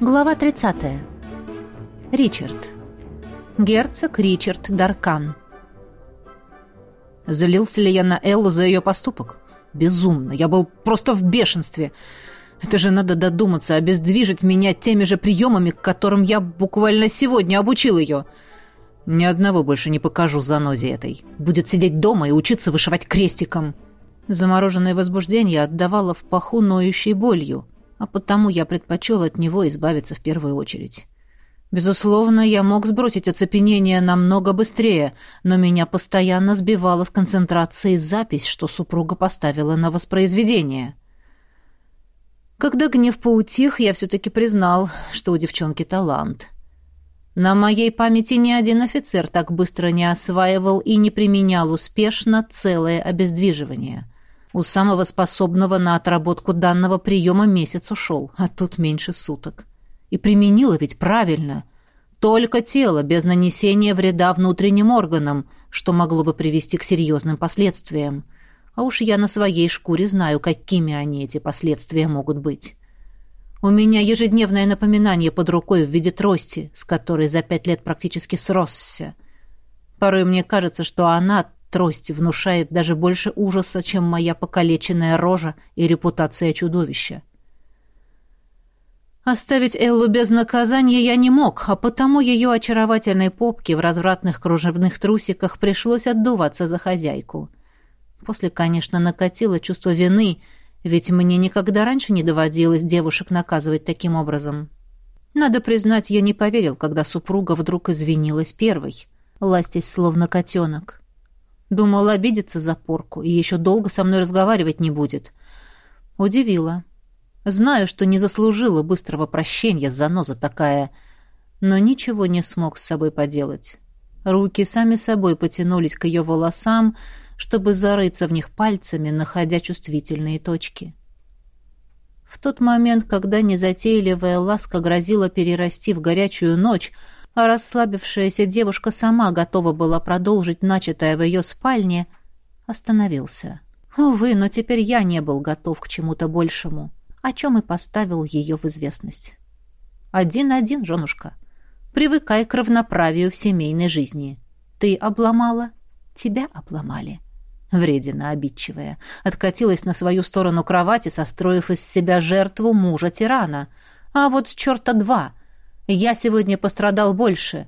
Глава 30. Ричард. Герцог Ричард Даркан. Залился ли я на Эллу за ее поступок? Безумно. Я был просто в бешенстве. Это же надо додуматься, обездвижить меня теми же приемами, к которым я буквально сегодня обучил ее. Ни одного больше не покажу занозе этой. Будет сидеть дома и учиться вышивать крестиком. Замороженное возбуждение отдавало в паху ноющей болью а потому я предпочел от него избавиться в первую очередь. Безусловно, я мог сбросить оцепенение намного быстрее, но меня постоянно сбивала с концентрации запись, что супруга поставила на воспроизведение. Когда гнев поутих, я все-таки признал, что у девчонки талант. На моей памяти ни один офицер так быстро не осваивал и не применял успешно целое обездвиживание — у самого способного на отработку данного приема месяц ушел, а тут меньше суток. И применила ведь правильно. Только тело, без нанесения вреда внутренним органам, что могло бы привести к серьезным последствиям. А уж я на своей шкуре знаю, какими они, эти последствия, могут быть. У меня ежедневное напоминание под рукой в виде трости, с которой за пять лет практически сросся. Порой мне кажется, что она Трость внушает даже больше ужаса, чем моя покалеченная рожа и репутация чудовища. Оставить Эллу без наказания я не мог, а потому ее очаровательной попке в развратных кружевных трусиках пришлось отдуваться за хозяйку. После, конечно, накатило чувство вины, ведь мне никогда раньше не доводилось девушек наказывать таким образом. Надо признать, я не поверил, когда супруга вдруг извинилась первой, ластясь словно котенок. Думал, обидится за порку и еще долго со мной разговаривать не будет. Удивила. Знаю, что не заслужила быстрого прощения, заноза такая, но ничего не смог с собой поделать. Руки сами собой потянулись к ее волосам, чтобы зарыться в них пальцами, находя чувствительные точки. В тот момент, когда незатейливая ласка грозила перерасти в горячую ночь, а расслабившаяся девушка сама готова была продолжить начатое в ее спальне, остановился. Увы, но теперь я не был готов к чему-то большему, о чем и поставил ее в известность. Один-один, женушка. Привыкай к равноправию в семейной жизни. Ты обломала, тебя обломали. Вредина обидчивая. Откатилась на свою сторону кровати, состроив из себя жертву мужа-тирана. А вот черта два. Я сегодня пострадал больше.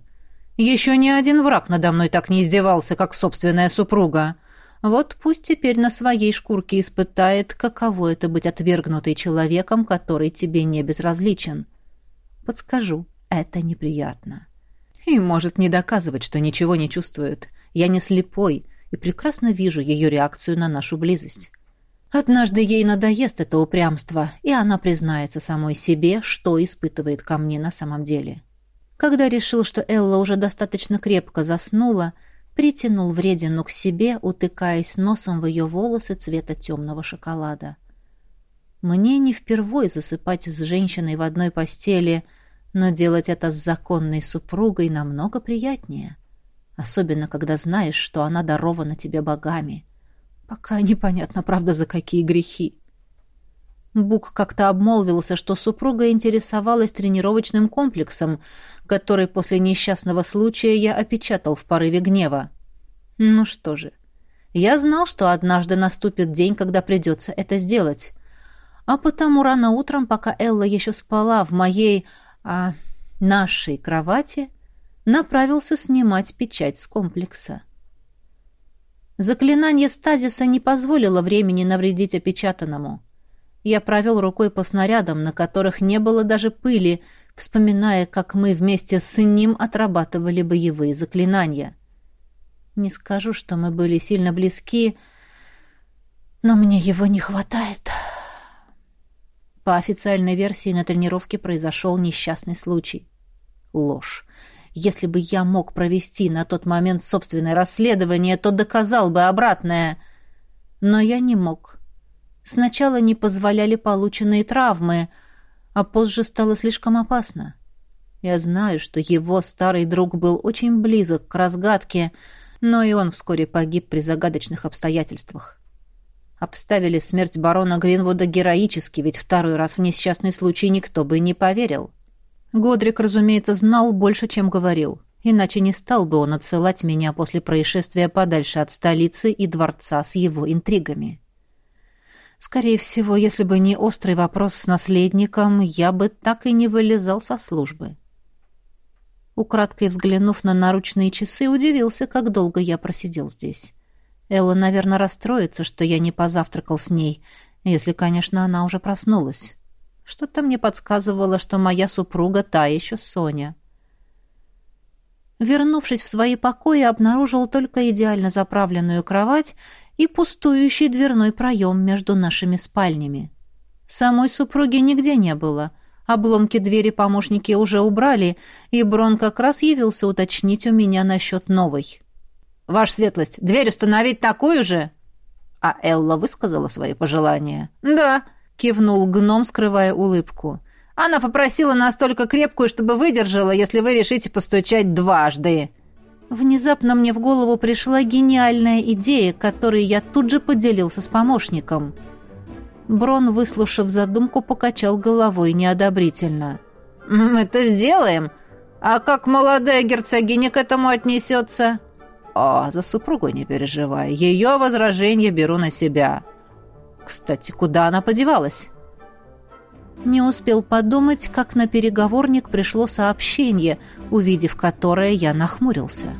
Еще ни один враг надо мной так не издевался, как собственная супруга. Вот пусть теперь на своей шкурке испытает, каково это быть отвергнутой человеком, который тебе не безразличен. Подскажу, это неприятно. И может не доказывать, что ничего не чувствует. Я не слепой и прекрасно вижу ее реакцию на нашу близость. Однажды ей надоест это упрямство, и она признается самой себе, что испытывает ко мне на самом деле. Когда решил, что Элла уже достаточно крепко заснула, притянул вредину к себе, утыкаясь носом в ее волосы цвета темного шоколада. Мне не впервой засыпать с женщиной в одной постели, но делать это с законной супругой намного приятнее. Особенно, когда знаешь, что она дарована тебе богами. Пока непонятно, правда, за какие грехи. Бук как-то обмолвился, что супруга интересовалась тренировочным комплексом, который после несчастного случая я опечатал в порыве гнева. Ну что же, я знал, что однажды наступит день, когда придется это сделать. А потому рано утром, пока Элла еще спала в моей, а, нашей кровати, направился снимать печать с комплекса. Заклинание стазиса не позволило времени навредить опечатанному. Я провел рукой по снарядам, на которых не было даже пыли, вспоминая, как мы вместе с ним отрабатывали боевые заклинания. Не скажу, что мы были сильно близки, но мне его не хватает. По официальной версии на тренировке произошел несчастный случай. Ложь. Если бы я мог провести на тот момент собственное расследование, то доказал бы обратное. Но я не мог. Сначала не позволяли полученные травмы, а позже стало слишком опасно. Я знаю, что его старый друг был очень близок к разгадке, но и он вскоре погиб при загадочных обстоятельствах. Обставили смерть барона Гринвуда героически, ведь второй раз в несчастный случай никто бы не поверил. Годрик, разумеется, знал больше, чем говорил. Иначе не стал бы он отсылать меня после происшествия подальше от столицы и дворца с его интригами. Скорее всего, если бы не острый вопрос с наследником, я бы так и не вылезал со службы. Украдкой взглянув на наручные часы, удивился, как долго я просидел здесь. Элла, наверное, расстроится, что я не позавтракал с ней, если, конечно, она уже проснулась. Что-то мне подсказывало, что моя супруга та еще Соня. Вернувшись в свои покои, обнаружил только идеально заправленную кровать и пустующий дверной проем между нашими спальнями. Самой супруги нигде не было. Обломки двери помощники уже убрали, и Брон как раз явился уточнить у меня насчет новой. «Ваша светлость, дверь установить такую же?» А Элла высказала свои пожелания. «Да», кивнул гном, скрывая улыбку. Она попросила настолько крепкую, чтобы выдержала, если вы решите постучать дважды. Внезапно мне в голову пришла гениальная идея, которой я тут же поделился с помощником. Брон, выслушав задумку, покачал головой неодобрительно. «Мы это сделаем. А как молодая герцогиня к этому отнесется?» «О, за супругу не переживай. Ее возражение беру на себя». Кстати, куда она подевалась? Не успел подумать, как на переговорник пришло сообщение, увидев которое я нахмурился.